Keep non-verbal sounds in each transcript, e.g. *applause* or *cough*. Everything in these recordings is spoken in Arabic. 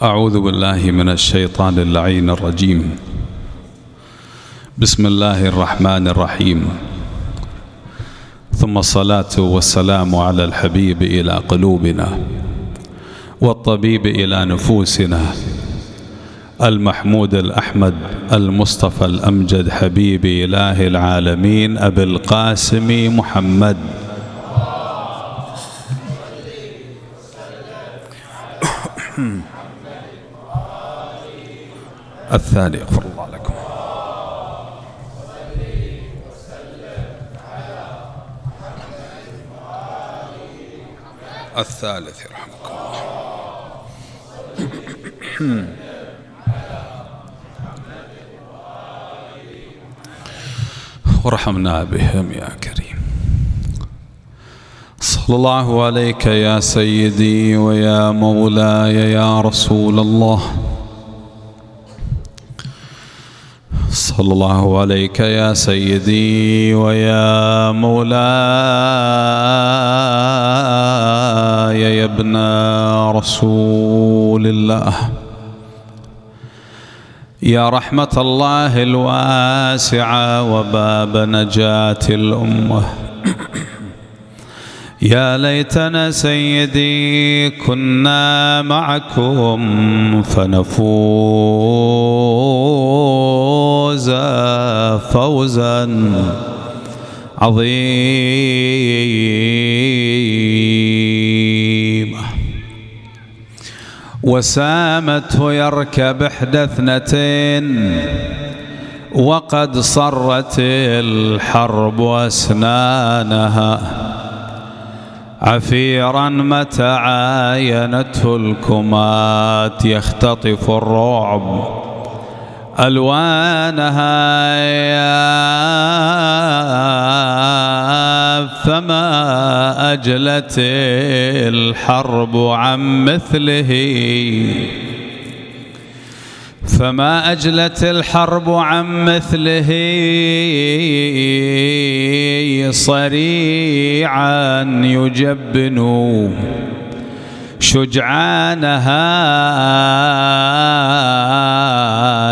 أعوذ بالله من الشيطان اللعين الرجيم. بسم الله الرحمن الرحيم. ثم الصلاة والسلام على الحبيب إلى قلوبنا والطبيب إلى نفوسنا المحمود الأحمد المصطفى الأمجد حبيب إله العالمين أبي القاسم محمد. الثاني. اغفر الله لكم. الثالث يرحمكم الله. *clears throat* وارحمنا بهم يا كريم. صلى الله عليك يا سيدي ويا مولاي يا رسول الله. صلى الله عليك يا سيدي ويا مولاي يا ابن رسول الله. يا رحمة الله الواسعة وباب نجاة الأمة. يا ليتنا سيدي كنا معكم فنفوز فوزا عظيما. وسامته يركب إحدى اثنتين وقد صرت الحرب أسنانها. عفيرا متى عاينته الكمات يختطف الرعب؟ ألوانها فما أجلت الحرب عن مثله؟ فما أجلت الحرب عن مثله صريعا يجبن شجعانها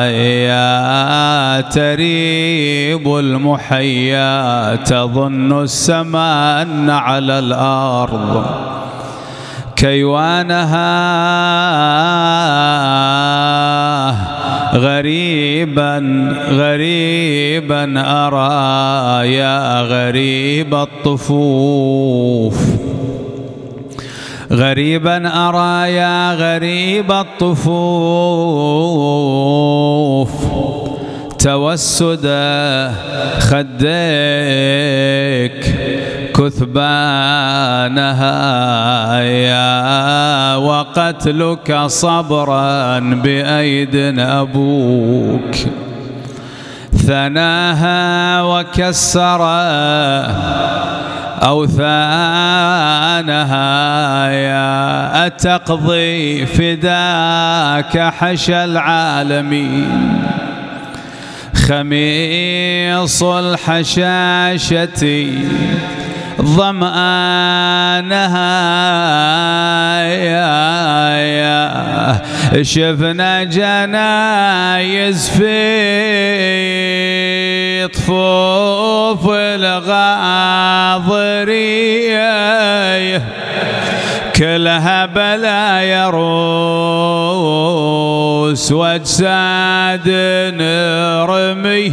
يا تريب المحيا تظن السمان على الأرض. كيوانها غريبا غريبا أرى يا غريب الطفوف. غريبا أرى يا غريب الطفوف. توسد خديك كثبانها يا وقتلك صبرا بأيد أبوك. ثناها وكسر أوثانها يا أتقضي فداك حشى العالمين. خميص الحشاشة ظمآنها يا يا. شفنا جنايز في طفوف الغاضرية كلها بلا يروس واجساد نرمي.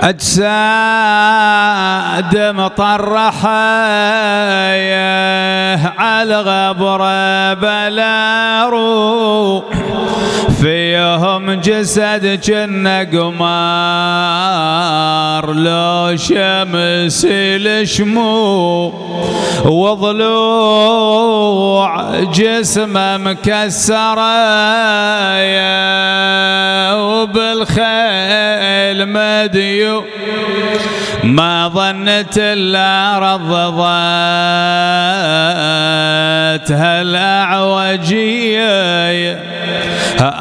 أجساد مطرحة على غبر بلارو. فيهم جسد جنة قمار لو شمس الشمو وضلوع جسمه مكسرة وبالخيل مديو. ما ظنت إلا رضضت هالأعوجية.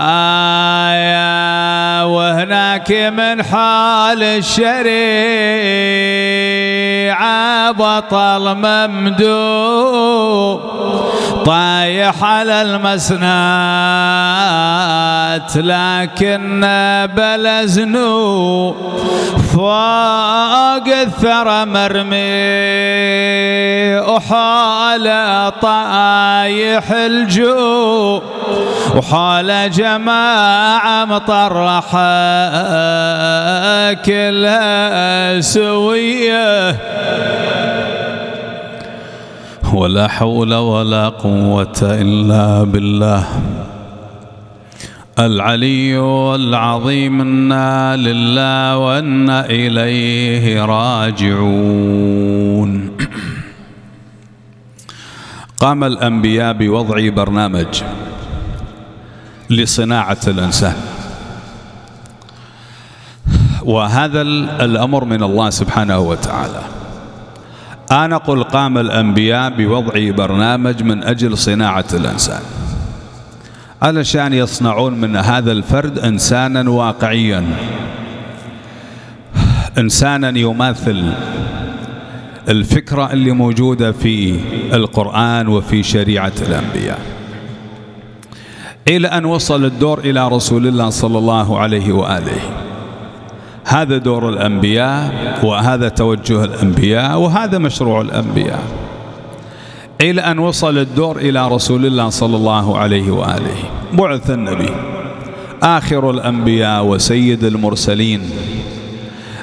I. Uh, يحكي من حال الشريعة بطل ممدود طايح على المسنات لكن بلزنو فوق الثرى مرمي وحال طايح الجو وحال جماعة مطرحة. كلها سوية. ولا حول ولا قوة إلا بالله. العلي العظيم إنا لله وإنا إليه راجعون. قام الأنبياء بوضع برنامج لصناعة الانسان وهذا الأمر من الله سبحانه وتعالى. أنا أقول قام الأنبياء بوضع برنامج من أجل صناعة الإنسان. علشان يصنعون من هذا الفرد إنسانا واقعيا. إنسانا يماثل الفكرة اللي موجودة في القرآن وفي شريعة الأنبياء. إلى أن وصل الدور إلى رسول الله صلى الله عليه وآله. هذا دور الأنبياء وهذا توجه الأنبياء وهذا مشروع الأنبياء. إلى أن وصل الدور إلى رسول الله صلى الله عليه وآله. بعث النبي. آخر الأنبياء وسيد المرسلين.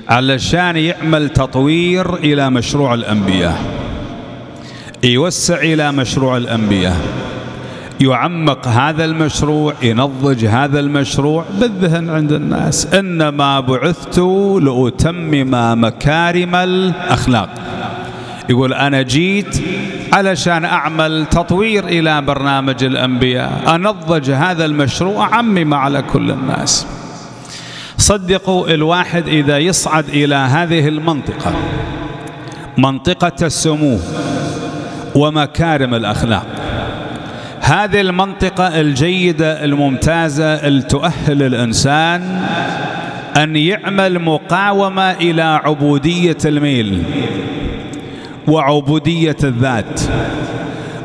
علشان يعمل تطوير إلى مشروع الأنبياء. يوسع إلى مشروع الأنبياء. يعمق هذا المشروع ينضج هذا المشروع بالذهن عند الناس. إنما بعثت لأتمم مكارم الأخلاق. يقول أنا جيت علشان أعمل تطوير إلى برنامج الأنبياء. أنضج هذا المشروع أعمم على كل الناس. صدقوا الواحد إذا يصعد إلى هذه المنطقة. منطقة السمو ومكارم الأخلاق. هذه المنطقة الجيدة الممتازة اللي تؤهل الإنسان أن يعمل مقاومة إلى عبودية الميل وعبودية الذات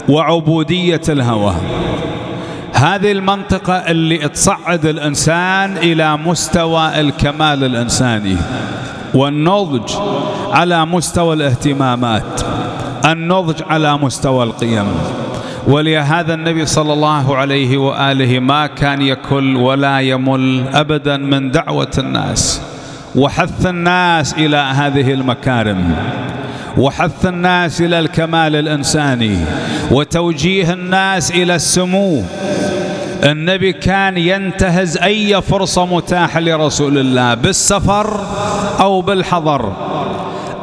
وعبودية الهوى. هذه المنطقة اللي تصعد الإنسان إلى مستوى الكمال الإنساني والنضج على مستوى الاهتمامات النضج على مستوى القيم. ولهذا النبي صلى الله عليه وآله ما كان يكل ولا يمل أبدا من دعوة الناس وحث الناس إلى هذه المكارم وحث الناس إلى الكمال الإنساني وتوجيه الناس إلى السمو. النبي كان ينتهز أي فرصة متاحة لرسول الله بالسفر أو بالحضر.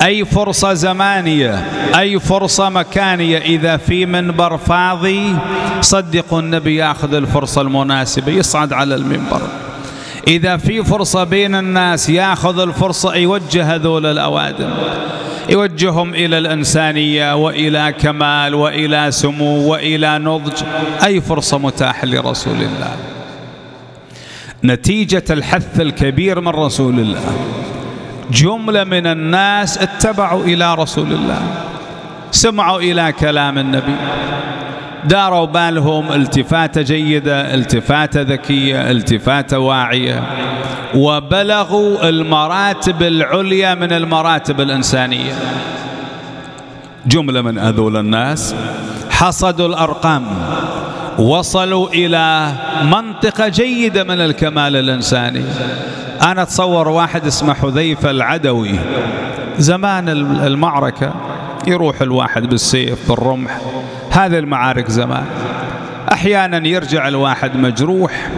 أي فرصة زمانية أي فرصة مكانية. إذا في منبر فاضي صدقوا النبي يأخذ الفرصة المناسبة يصعد على المنبر. إذا في فرصة بين الناس يأخذ الفرصة يوجه هذول الأوادم. يوجههم إلى الإنسانية وإلى كمال وإلى سمو وإلى نضج. أي فرصة متاحة لرسول الله. نتيجة الحث الكبير من رسول الله. جملة من الناس اتبعوا إلى رسول الله. سمعوا إلى كلام النبي. داروا بالهم التفاتة جيدة التفاتة ذكية التفاتة واعية. وبلغوا المراتب العليا من المراتب الإنسانية. جملة من هذول الناس. حصدوا الأرقام. وصلوا إلى منطقة جيدة من الكمال الإنساني. أنا أتصور واحد اسمه حذيفة العدوي. زمان المعركة يروح الواحد بالسيف بالرمح. هذه المعارك زمان. أحيانا يرجع الواحد مجروح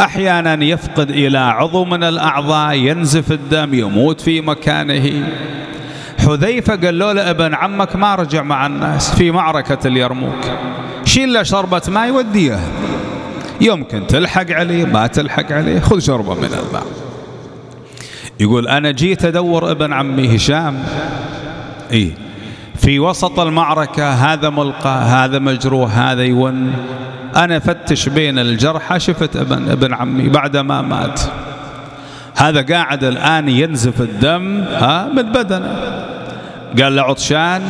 أحيانا يفقد إلى عضو من الأعضاء ينزف الدم يموت في مكانه. حذيفة قال له ابن عمك ما رجع مع الناس في معركة اليرموك. شيل له شربة ماء وديها يمكن تلحق عليه ما تلحق عليه خذ شربة من الماء يقول أنا جيت أدور ابن عمي هشام. إيه في وسط المعركة هذا ملقى هذا مجروح هذا يون. أنا فتش بين الجرحى شفت ابن, ابن عمي بعدما مات. هذا قاعد الآن ينزف الدم ها من بدنه. قال له عطشان؟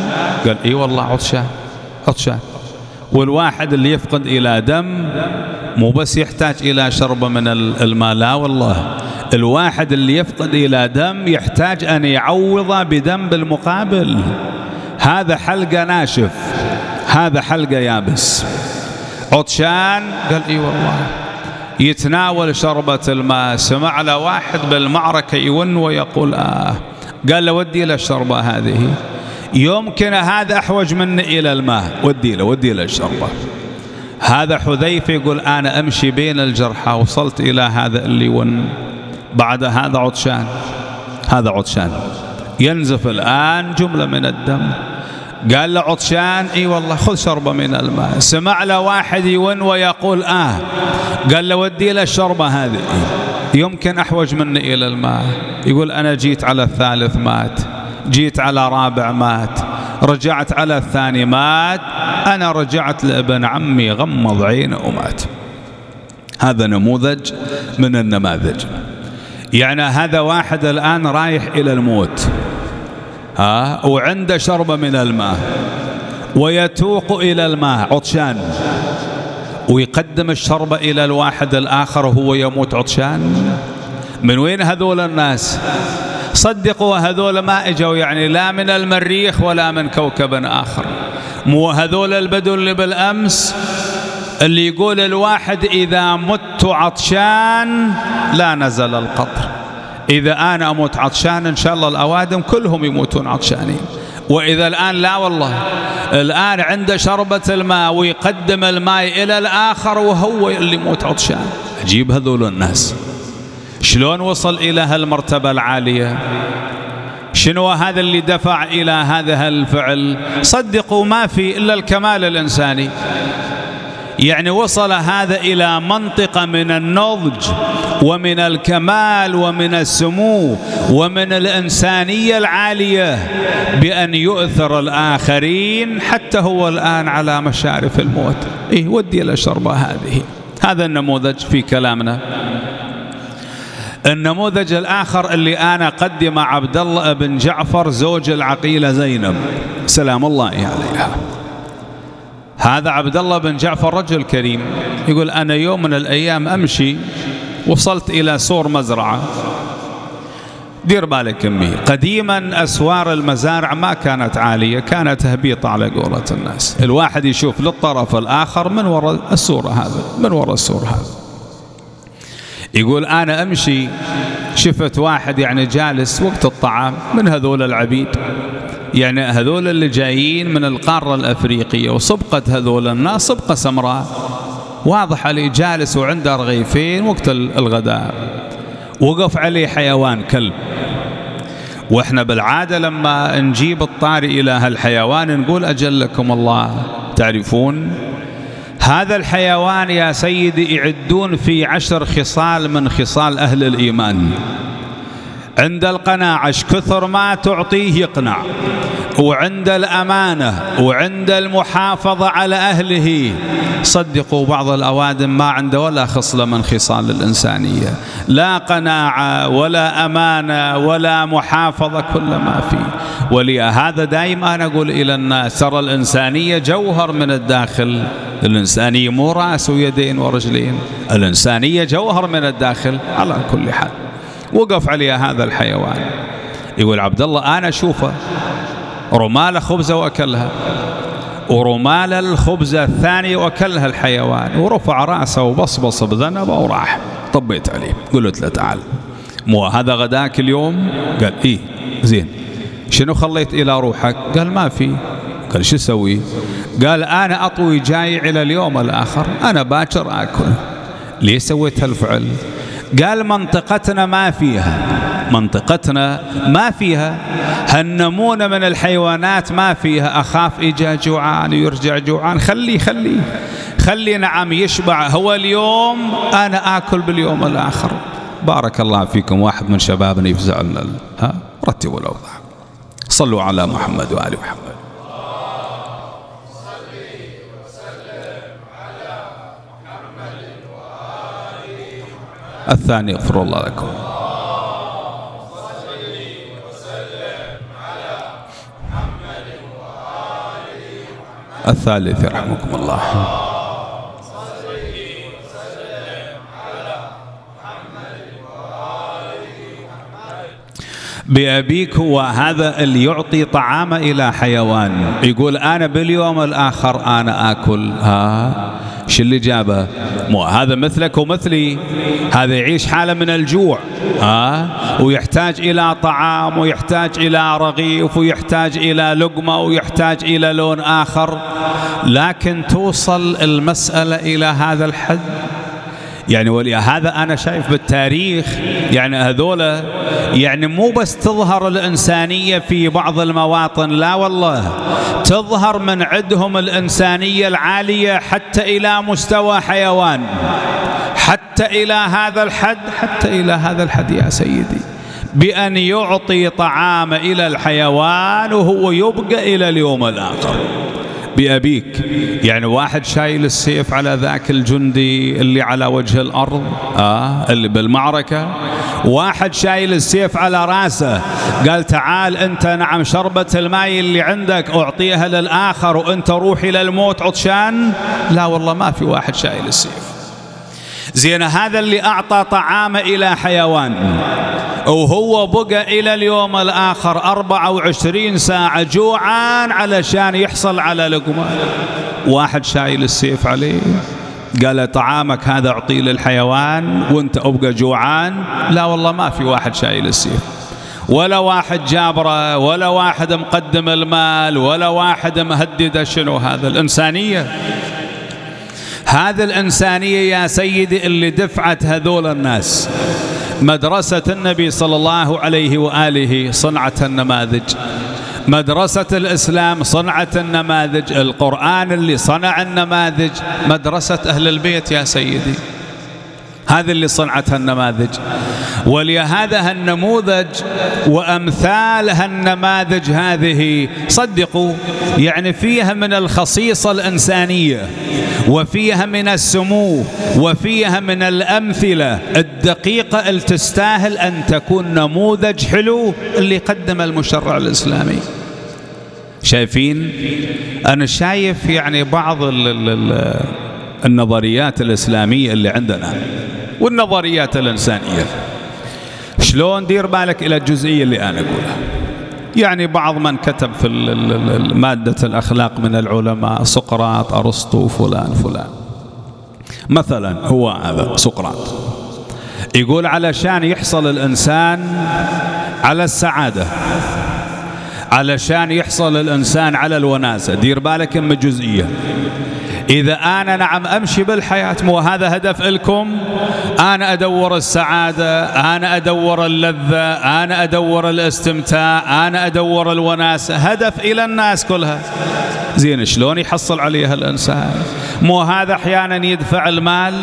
قال إي والله عطشان عطشان. والواحد اللي يفقد إلى دم مو بس يحتاج إلى شربة من الماء لا والله. الواحد اللي يفقد إلى دم يحتاج أن يعوض بدم بالمقابل. هذا حلقة ناشف هذا حلقة يابس. عطشان قال إي والله. يتناول شربة الماء سمع له واحد بالمعركة يون ويقول آه قال له ودي له الشربة هذه. يمكن هذا أحوج مني إلى الماء. ودي له ودي له الشربة هذا حذيفة يقول أنا أمشي بين الجرحى وصلت إلى هذا اللي ون بعد هذا عطشان. هذا عطشان. ينزف الآن جملة من الدم. قال له عطشان إي والله خذ شربة من الماء. سمع له واحد يون ويقول آه. قال له ودي له الشربة هذه. يمكن أحوج مني إلى الماء. يقول أنا جيت على الثالث مات. جيت على رابع مات رجعت على الثاني مات أنا رجعت لابن عمي غمض عينه ومات. هذا نموذج من النماذج. يعني هذا واحد الآن رايح إلى الموت. ها؟ وعنده شربة من الماء. ويتوق إلى الماء عطشان. ويقدم الشربة إلى الواحد الآخر وهو يموت عطشان. من وين هذول الناس؟ صدقوا هذول ما إجوا يعني لا من المريخ ولا من كوكب آخر. مو هذول البدو اللي بالأمس اللي يقول الواحد إذا مت عطشان لا نزل القطر. إذا أنا أموت عطشان إن شاء الله الأوادم كلهم يموتون عطشانين. وإذا الآن لا والله. الآن عنده شربة الماء ويقدم الماء إلى الآخر وهو اللي يموت عطشان. عجيب هذول الناس. شلون وصل إلى هالمرتبة العالية؟ شنو هذا اللي دفع إلى هذا الفعل صدقوا ما في إلا الكمال الإنساني. يعني وصل هذا إلى منطقة من النضج ومن الكمال ومن السمو ومن الإنسانية العالية بأن يؤثر الآخرين حتى هو الآن على مشارف الموت. إيه ودي الأشربة هذه. هذا النموذج في كلامنا. النموذج الآخر اللي أنا قدم عبد الله بن جعفر زوج العقيلة زينب. سلام الله عليها. هذا عبد الله بن جعفر رجل كريم. يقول أنا يوم من الأيام أمشي وصلت إلى سور مزرعة. دير بالك أمي. قديما أسوار المزارع ما كانت عالية كانت هبيطة على قولة الناس. الواحد يشوف للطرف الآخر من وراء السور هذا من وراء السور هذا. يقول أنا أمشي. شفت واحد يعني جالس وقت الطعام من هذول العبيد. يعني هذول اللي جايين من القارة الأفريقية وصبقة هذول الناس صبقة سمراء. واضح عليه جالس وعنده رغيفين وقت الغداء. وقف عليه حيوان كلب. وإحنا بالعادة لما نجيب الطاري إلى هالحيوان نقول أجلكم الله. تعرفون هذا الحيوان يا سيدي يعدون في عشر خصال من خصال أهل الإيمان. عند القناعة كثر ما تعطيه يقنع. وعند الأمانة وعند المحافظة على أهله. صدقوا بعض الأوادم ما عنده ولا خصلة من خصال الإنسانية. لا قناعة ولا أمانة ولا محافظة كل ما فيه ولهذا دائما أنا أقول إلى الناس ترى الإنسانية جوهر من الداخل. الإنسانية مو رأس ويدين ورجلين. الإنسانية جوهر من الداخل على كل حال. وقف عليها هذا الحيوان. يقول عبد الله أنا أشوفه. رمال خبزة وأكلها. ورمال الخبزة الثانية وأكلها الحيوان. ورفع رأسه وبصبص بذنبه وراح. طبيت عليه. قلت له تعال. مو هذا غداك اليوم؟ قال إيه زين. شنو خليت إلى روحك؟ قال ما في. قال شو أسوي؟ قال أنا أطوي جاي إلى اليوم الآخر. أنا باكر آكل. ليه سويت هالفعل؟ قال منطقتنا ما فيها. منطقتنا ما فيها. هالنمونة من الحيوانات ما فيها. أخاف إجا جوعان ويرجع جوعان. خليه خليه خلي نعم يشبع. هو اليوم أنا آكل باليوم الآخر. بارك الله فيكم. واحد من شبابنا يفزع ها؟ رتبوا الأوضاع. صلوا على محمد وآل محمد. الثاني اغفر الله لكم. الثالث رحمكم الله. بأبيك هو هذا اللي يعطي طعام إلى حيوان. يقول أنا باليوم الآخر أنا آكل. ها شو اللي جابه؟ مو هذا مثلك ومثلي. هذا يعيش حالة من الجوع. ها؟ ويحتاج إلى طعام ويحتاج إلى رغيف ويحتاج إلى لقمة ويحتاج إلى لون آخر. لكن توصل المسألة إلى هذا الحد؟ يعني ولهذا أنا شايف بالتاريخ يعني هذولا يعني مو بس تظهر الإنسانية في بعض المواطن لا والله. تظهر من عندهم الإنسانية العالية حتى إلى مستوى حيوان. حتى إلى هذا الحد حتى إلى هذا الحد يا سيدي. بأن يعطي طعام إلى الحيوان وهو يبقى إلى اليوم الآخر. بأبيك. يعني واحد شايل السيف على ذاك الجندي اللي على وجه الأرض آه اللي بالمعركة. واحد شايل السيف على رأسه قال تعال أنت نعم شربة الماء اللي عندك أعطيها للآخر وأنت روح إلى الموت عطشان. لا والله ما في واحد شايل السيف. زين هذا اللي أعطى طعام إلى حيوان. وهو بقى إلى اليوم الآخر 24 ساعة جوعان علشان يحصل على لقمة. واحد شايل السيف عليه قال طعامك هذا أعطيه للحيوان وأنت أبقى جوعان. لا والله ما في واحد شايل السيف. ولا واحد جابره ولا واحد مقدم المال ولا واحد مهدده شنو هذا الإنسانية؟ هذا الإنسانية يا سيدي اللي دفعت هذول الناس. مدرسة النبي صلى الله عليه وآله صنعة النماذج. مدرسة الإسلام صنعة النماذج. القرآن اللي صنع النماذج. مدرسة أهل البيت يا سيدي. هذه اللي صنعتها النماذج ولهذا هالنموذج وأمثال هالنماذج هذه صدقوا يعني فيها من الخصيصة الإنسانية وفيها من السمو وفيها من الأمثلة الدقيقة اللي تستاهل أن تكون نموذج حلو اللي قدم المشرع الإسلامي. شايفين؟ أنا شايف يعني بعض النظريات الإسلامية اللي عندنا. والنظريات الإنسانية. شلون دير بالك إلى الجزئية اللي أنا أقولها؟ يعني بعض من كتب في مادة الأخلاق من العلماء سقراط أرسطو فلان فلان. مثلا هو هذا سقراط. يقول علشان يحصل الإنسان على السعادة علشان يحصل الإنسان على الوناسة. دير بالك إما جزئية. إذا أنا نعم أمشي بالحياة. مو هذا هدف لكم؟ أنا أدور السعادة أنا أدور اللذة أنا أدور الاستمتاع أنا أدور الوناسة. هدف إلى الناس كلها. زين شلون يحصل عليها الإنسان؟ مو هذا أحيانا يدفع المال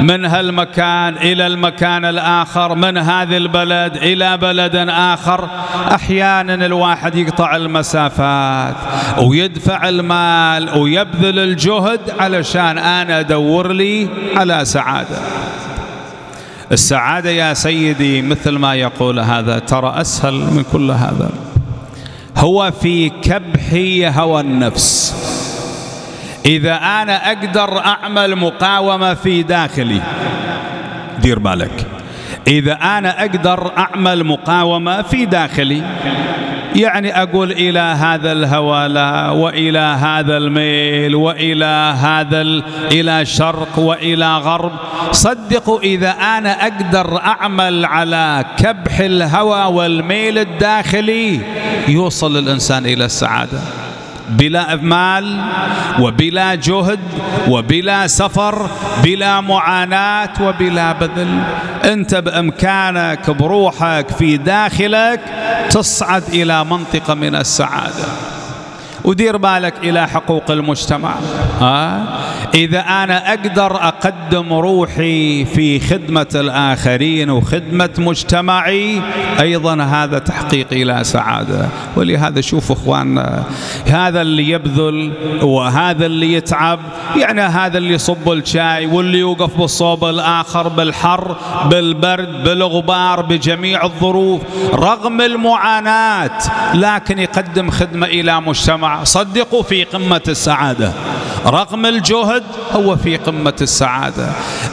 من هالمكان إلى المكان الآخر من هذه البلد إلى بلد آخر. أحيانا الواحد يقطع المسافات ويدفع المال ويبذل الجهد علشان أنا أدور لي على سعادة. السعادة يا سيدي مثل ما يقول هذا ترى أسهل من كل هذا. هو في كبح هوى النفس. إذا أنا أقدر أعمل مقاومة في داخلي دير بالك. إذا أنا أقدر أعمل مقاومة في داخلي يعني أقول إلى هذا الهوى لا وإلى هذا الميل وإلى هذا إلى شرق وإلى غرب. صدقوا إذا أنا أقدر أعمل على كبح الهوى والميل الداخلي يوصل الإنسان إلى السعادة. بلا مال وبلا جهد وبلا سفر بلا معاناة وبلا بذل. أنت بإمكانك بروحك في داخلك تصعد إلى منطقة من السعادة. ودير بالك إلى حقوق المجتمع. آه؟ إذا أنا أقدر أقدم روحي في خدمة الآخرين وخدمة مجتمعي أيضا هذا تحقيق إلى سعادة. ولهذا شوف أخواننا هذا اللي يبذل وهذا اللي يتعب. يعني هذا اللي يصب الشاي واللي يوقف بالصوب الآخر بالحر بالبرد بالغبار بجميع الظروف رغم المعاناة لكن يقدم خدمة إلى مجتمع. صدقوا في قمة السعادة. رغم الجهد هو في قمة السعادة.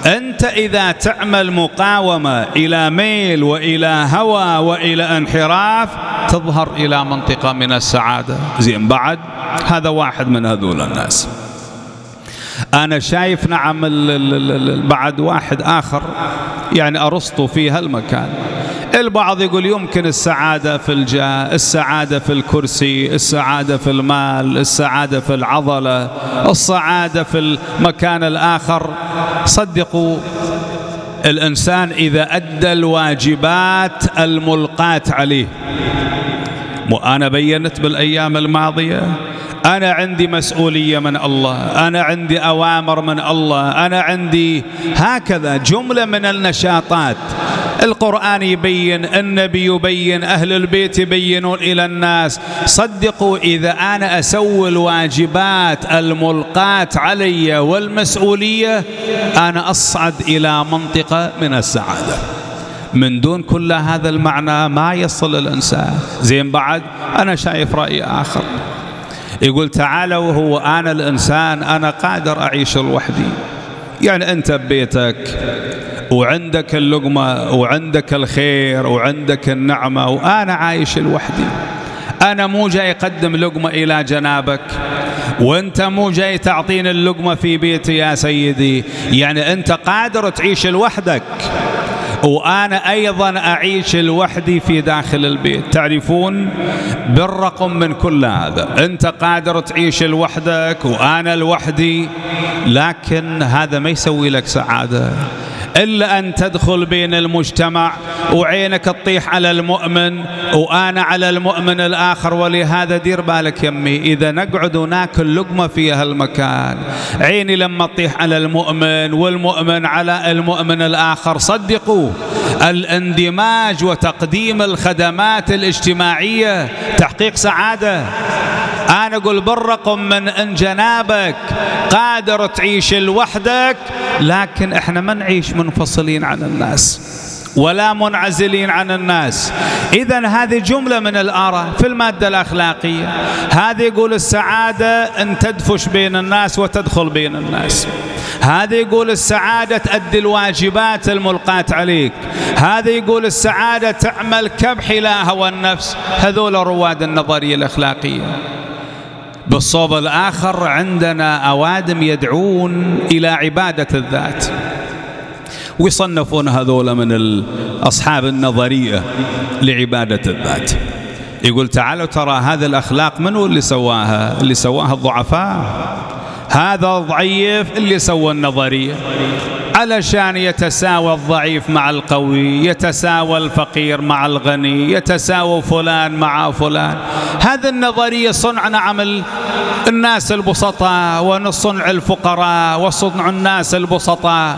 أنت إذا تعمل مقاومة إلى ميل وإلى هوى وإلى انحراف تظهر إلى منطقة من السعادة. زين بعد هذا واحد من هذول الناس. أنا شايف نعم بعد واحد آخر يعني أرسطو في هالمكان. البعض يقول يمكن السعادة في الجاه السعادة في الكرسي السعادة في المال السعادة في العضلة السعادة في المكان الآخر. صدقوا الإنسان إذا أدى الواجبات الملقاة عليه. وأنا بينت بالأيام الماضية؟ أنا عندي مسؤولية من الله أنا عندي أوامر من الله أنا عندي هكذا جملة من النشاطات. القرآن يبين النبي يبين أهل البيت يبينون إلى الناس. صدقوا إذا أنا أسوي الواجبات الملقاة علي والمسؤولية أنا أصعد إلى منطقة من السعادة. من دون كل هذا المعنى ما يصل الإنسان. زين بعد أنا شايف رأي آخر. يقول تعالوا هو أنا الإنسان أنا قادر أعيش لوحدي. يعني أنت ببيتك وعندك اللقمة وعندك الخير وعندك النعمة وأنا عايش لوحدي. أنا مو جاي أقدم لقمة إلى جنابك وأنت مو جاي تعطيني اللقمة في بيتي يا سيدي. يعني أنت قادر تعيش لوحدك. وأنا أيضا أعيش لوحدي في داخل البيت. تعرفون بالرقم من كل هذا. أنت قادر تعيش لوحدك وأنا لوحدي لكن هذا ما يسوي لك سعادة. إلا أن تدخل بين المجتمع. وعينك تطيح على المؤمن. وأنا على المؤمن الآخر. ولهذا دير بالك يمي إذا نقعد وناكل لقمة في هالمكان. عيني لما تطيح على المؤمن والمؤمن على المؤمن الآخر. صدقوا الاندماج وتقديم الخدمات الاجتماعية. تحقيق سعادة. أنا أقول بالرقم من إن جنابك قادر تعيش لوحدك لكن إحنا ما نعيش منفصلين عن الناس ولا منعزلين عن الناس. إذا هذه جملة من الآراء في المادة الأخلاقية. هذا يقول السعادة أن تدفش بين الناس وتدخل بين الناس. هذا يقول السعادة تأدي الواجبات الملقاة عليك. هذا يقول السعادة تعمل كبح إلى هوى النفس هذول رواد النظرية الأخلاقية. بالصوب الآخر عندنا أوادم يدعون إلى عبادة الذات. ويصنفون هذول من أصحاب النظرية لعبادة الذات. يقول تعالوا ترى هذه الأخلاق منو اللي سواها؟ اللي سواها الضعفاء؟ هذا ضعيف اللي سوى النظرية. علشان يتساوى الضعيف مع القوي يتساوى الفقير مع الغني يتساوى فلان مع فلان. هذه النظرية صنع نعم الناس البسطاء وصنع الفقراء وصنع الناس البسطاء.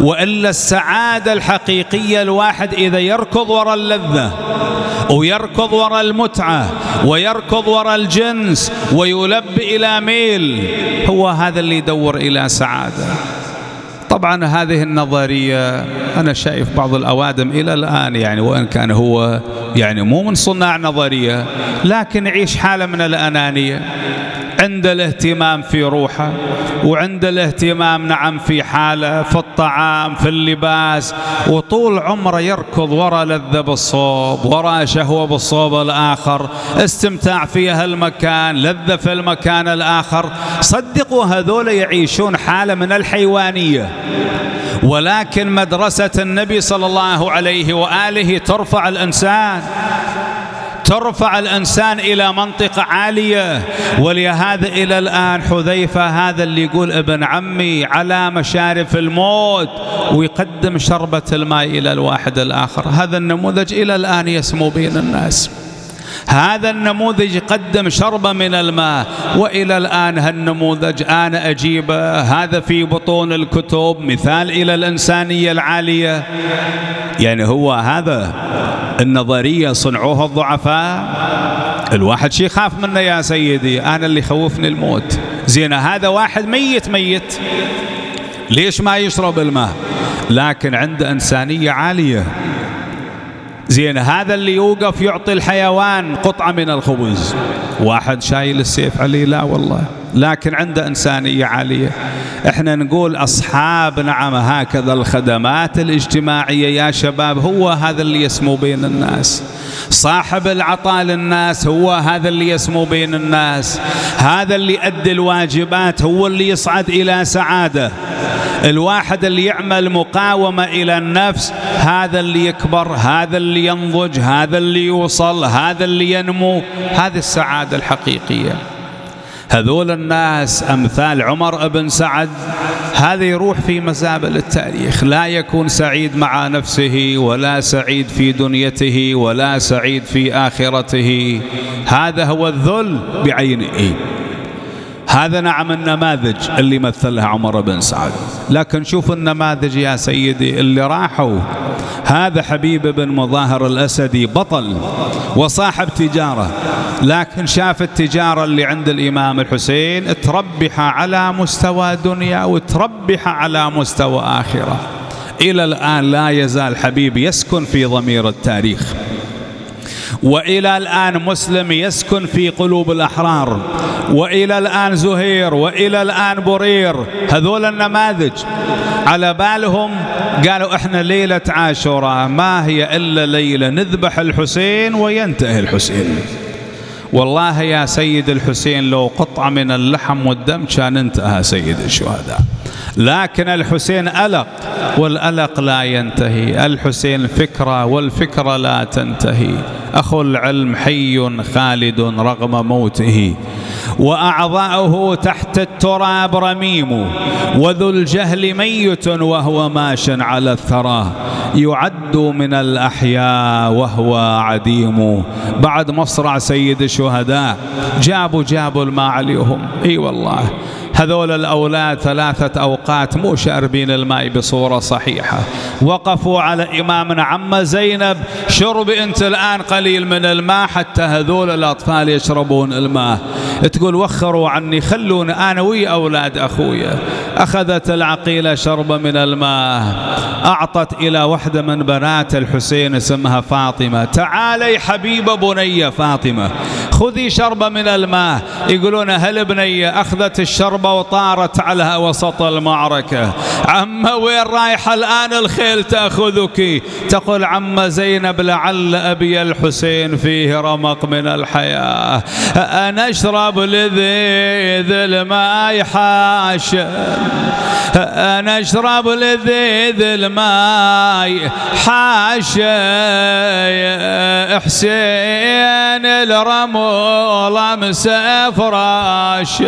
وإلا السعادة الحقيقية الواحد إذا يركض وراء اللذة ويركض وراء المتعة ويركض وراء الجنس ويلبي إلى ميل. هو هذا اللي يدور إلى سعادة. طبعا هذه النظرية أنا شايف بعض الأوادم إلى الآن يعني وإن كان هو يعني مو من صناع نظرية لكن يعيش حالة من الأنانية. عند الاهتمام في روحه وعند الاهتمام نعم في حاله في الطعام في اللباس وطول عمره يركض وراء لذة بالصوب وراء شهوة بالصوب الآخر استمتاع في هالمكان لذة في المكان الآخر. صدقوا هذول يعيشون حالة من الحيوانية. ولكن مدرسة النبي صلى الله عليه وآله ترفع الإنسان. ترفع الإنسان إلى منطقة عالية ولهذا إلى الآن حذيفة هذا اللي يقول ابن عمي على مشارف الموت ويقدم شربة الماء إلى الواحد الآخر. هذا النموذج إلى الآن يسمو بين الناس. هذا النموذج قدم شربة من الماء وإلى الآن هالنموذج أنا أجيبه. هذا في بطون الكتب مثال إلى الإنسانية العالية. يعني هو هذا النظرية صنعوها الضعفاء. الواحد شي يخاف منه يا سيدي أنا اللي خوفني الموت. زين هذا واحد ميت ميت. ليش ما يشرب الماء؟ لكن عنده إنسانية عالية. زين هذا اللي يوقف يعطي الحيوان قطعة من الخبز. واحد شايل السيف عليه لا والله. لكن عنده إنسانية عالية. إحنا نقول أصحاب نعم هكذا الخدمات الاجتماعية يا شباب هو هذا اللي يسمو بين الناس. صاحب العطاء للناس هو هذا اللي يسمو بين الناس. هذا اللي يؤدي الواجبات هو اللي يصعد إلى سعادة. الواحد اللي يعمل مقاومة إلى النفس هذا اللي يكبر هذا اللي ينضج هذا اللي يوصل هذا اللي ينمو. هذه السعادة الحقيقية. هذول الناس أمثال عمر بن سعد. هذا يروح في مزابل التاريخ. لا يكون سعيد مع نفسه ولا سعيد في دنيته ولا سعيد في آخرته. هذا هو الذل بعينه. هذا نعم النماذج اللي مثلها عمر بن سعد. لكن شوف النماذج يا سيدي اللي راحوا. هذا حبيب بن مظاهر الأسدي بطل وصاحب تجارة لكن شاف التجارة اللي عند الإمام الحسين تربح على مستوى دنيا وتربح على مستوى آخرة. إلى الآن لا يزال حبيب يسكن في ضمير التاريخ. وإلى الآن مسلم يسكن في قلوب الأحرار. وإلى الآن زهير وإلى الآن برير. هذول النماذج. على بالهم؟ قالوا إحنا ليلة عاشوراء ما هي إلا ليلة نذبح الحسين وينتهي الحسين. والله يا سيد الحسين لو قطعه من اللحم والدم كان انتهى سيد الشهداء. لكن الحسين ألق والألق لا ينتهي. الحسين فكرة والفكرة لا تنتهي. أخو العلم حي خالد رغم موته. وأعضاؤه تحت التراب رميم وذو الجهل ميت وهو ماش على الثرى. يعد من الأحياء وهو عديم. بعد مصرع سيد الشهداء جابوا جابوا الماء عليهم إي والله. هذول الأولاد ثلاثة أوقات مو شاربين الماء بصورة صحيحة. وقفوا على إمامنا عم زينب. شرب أنت الآن قليل من الماء حتى هذول الأطفال يشربون الماء. تقول وخروا عني خلوني أنا ويا أولاد أخويا. أخذت العقيلة شربة من الماء. أعطت إلى واحدة من بنات الحسين اسمها فاطمة. تعالي حبيبة بنية فاطمة خذي شربة من الماء. يقولون هل بنية أخذت الشربة وطارت على وسط المعركة. عم وين رايحة الآن الخيل تأخذك؟ تقول عم زينب لعل أبي الحسين فيه رمق من الحياة. أنا أشرب لذيذ الماء حاشا. أنا أشرب لذيذ الماء حاشا. حسين الرمول مسافراش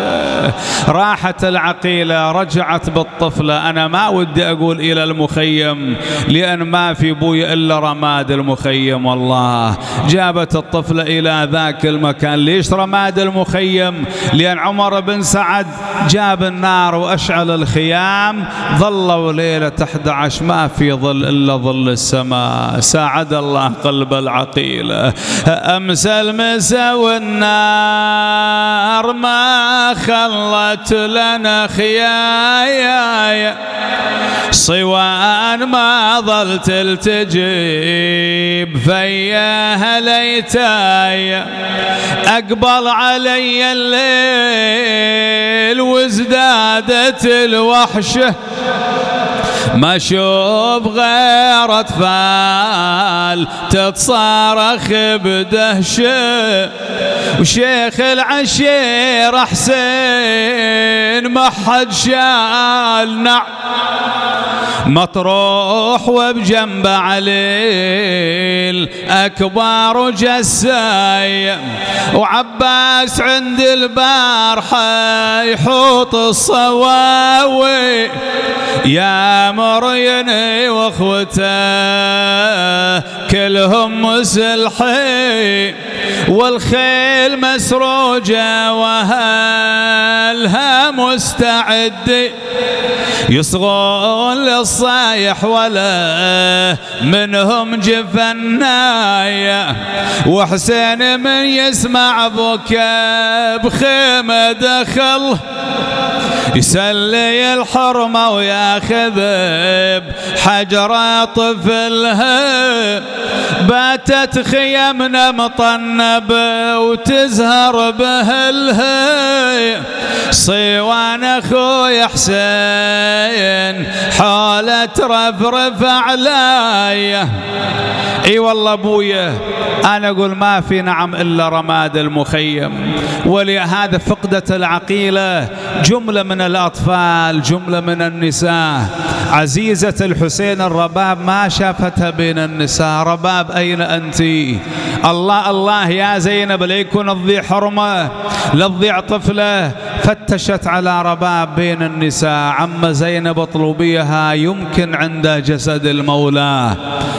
راحت العقيلة رجعت بالطفلة. أنا ما ودي أقول إلى المخيم لأن ما في بوي إلا رماد المخيم والله. جابت الطفلة إلى ذاك المكان. ليش رماد المخيم؟ لأن عمر بن سعد جاب النار وأشعل الخيام. ظلوا ليلة 11 ما في ظل إلا ظل السماء. ساعد الله قلب العقيلة. أمس المسا والنار ما خلت لنا خيايا صوان ما ظل تلتجيب فيا ليتاي أقبل علي الليل وازدادت الوحشة ما أشوف غير أطفال تتصارخ بدهشه وشيخ العشير حسين ما حد شال نعم مطروح وبجنب عليل أكبر جساي وعباس عند البارحة يحوط الصواوي. يا مريني وأخوته كلهم مسلحين والخيل مسروجة وهلها مستعد. يصغون للصايح ولا منهم جفناية وحسين من يسمع بكى بخيمة دخل يسلي الحرمة وياخذ بحجرة طفلها. باتت خيمنا مطنبة وتزهر بهلها صيوان أخوي حسين حالة ترفرف علايه إي والله أبويا أنا أقول ما في نعم إلا رماد المخيم. ولهذا فقدت العقيلة جملة من الأطفال جملة من النساء. عزيزة الحسين الرباب ما شافتها بين النساء. رباب أين أنت؟ الله الله يا زينب ليكون الضيع حرمة للضيع طفلة. فتشت على رباب بين النساء. عم زينب اطلبيها يمكن عند جسد المولى.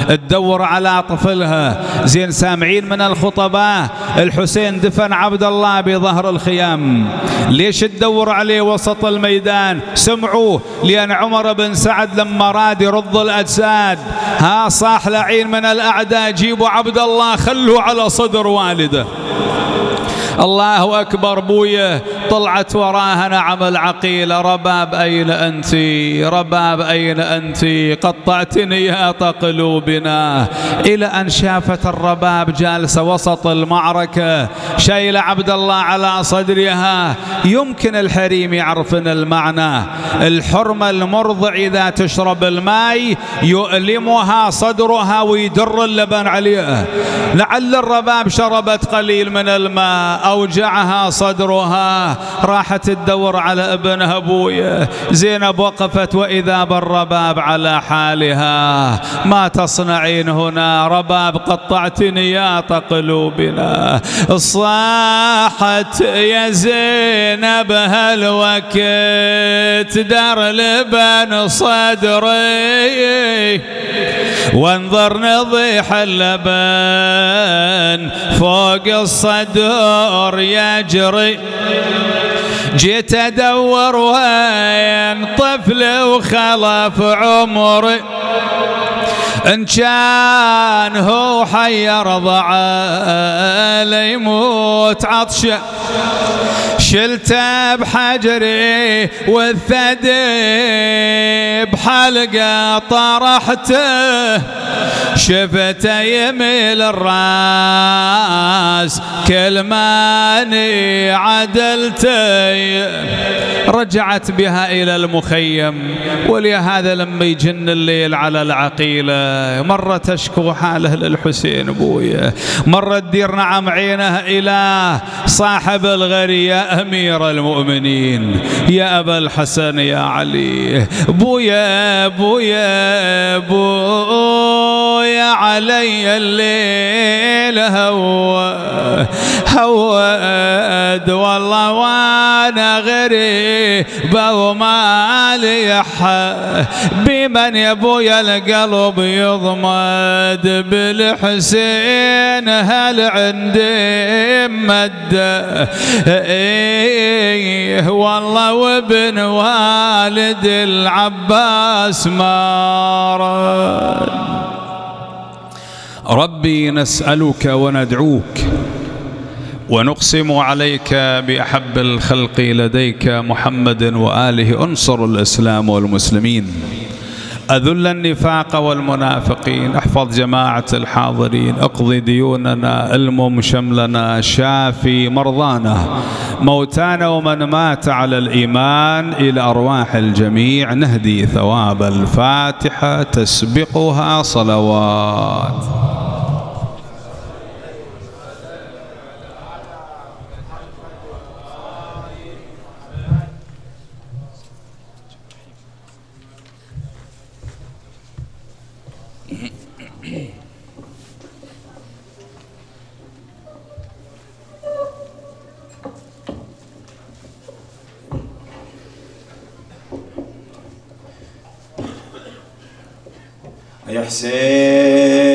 تدور على طفلها. زين سامعين من الخطباء؟ الحسين دفن عبد الله بظهر الخيام. ليش تدور عليه وسط الميدان؟ سمعوه لأن عمر بن سعد لما راد يرض الأجساد. ها صاح لعين من الأعداء. جيبوا عبد الله خلوا على صدر والده. الله أكبر بويه. طلعت وراها نعم العقيلة رباب أين أنت؟ رباب أين أنت؟ قطعتني يا قلوبنا إلى أن شافت الرباب جالسة وسط المعركة. شايلة عبد الله على صدرها. يمكن الحريم يعرفن المعنى. الحرمة المرضع إذا تشرب الماء يؤلمها صدرها ويدر اللبن عليها لعل الرباب شربت قليل من الماء. أوجعها صدرها. راحت تدور على ابنها ابويا زينب وقفت وإذا بالرباب على حالها. ما تصنعين هنا؟ رباب قطعتني يا قلوبنا صاحت يا زينب هالوقت دار لبن صدري. وانظر نضيح اللبن فوق الصدور يجري. جيت ادور وين طفل وخلف عمري إن كان هو حي يرضع ليموت عطشه شلته بحجري والثدي بحلقه طرحته شفته يميل الراس. كل ماني عدلتي رجعت بها إلى المخيم. ولهذا لما يجن الليل على العقيلة. مرة تشكو حاله للحسين أبويا. مرة تدير نعم عينه إلى صاحب الغري يا أمير المؤمنين. يا أبا الحسن يا علي بويا بويا بويا علي الليل هو هود والله وأنا غريب وما لي بمن يا أبويا القلب يضمد بالحسين هل عندي مده إيه والله وابن والد العباس مارد ربي نسألك وندعوك ونقسم عليك بأحب الخلق لديك محمد وآله انصر الإسلام والمسلمين. أذل النفاق والمنافقين احفظ جماعة الحاضرين اقضي ديوننا المم شملنا شافي مرضانا موتانا ومن مات على الإيمان إلى أرواح الجميع نهدي ثواب الفاتحة تسبقها صلوات. يا حسين